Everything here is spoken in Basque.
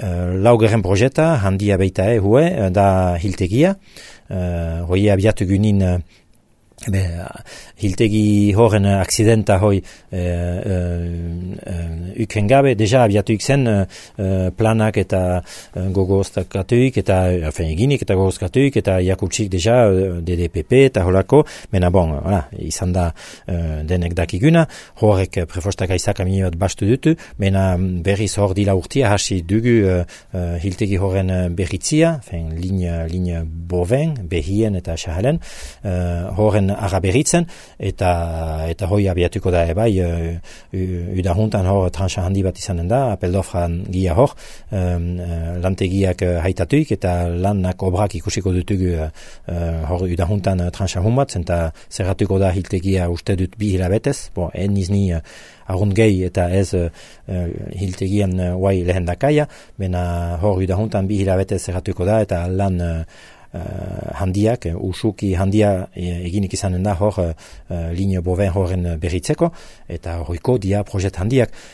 Uh, Laugerren projeta, handia beita e, hue, da hiltegia. Uh, hoi abiatu gynin Be, hiltegi horren aksidenta hoi e, e, uken gabe, deja abiatu ikzen e, planak eta e, gogoztakatuik eta afen eginik eta gogozkatuik eta jakutsik deja DDPP eta holako, mena bon, voilà, izan da e, denek dakiguna, horrek prefostak aizak aminiot bastu dutu, mena berriz hor dila urtia hasi dugu e, hiltegi horren berritzia, fen, linea, linea boven, behien eta xahalen, e, horren araberitzen, eta eta hoi abiatuko da ebai, uh, udahuntan hor transa handi bat izanen da, apeldofran gia hor, um, lantegiak uh, haitatuik, eta lanak obrak ikusiko dutugu uh, hor udahuntan uh, transa hun bat, zenta zerratuko da hiltegia uste dut bi hilabetez, bon, en izni uh, arun gehi eta ez uh, hiltegian uh, wai lehen dakaia, bena hor udahuntan bi hilabetez zerratuko da, eta lan uh, handiak, uh, usuki handia eginik izanen da hor uh, linio boven horren berritzeko, eta horiko dia projet handiak.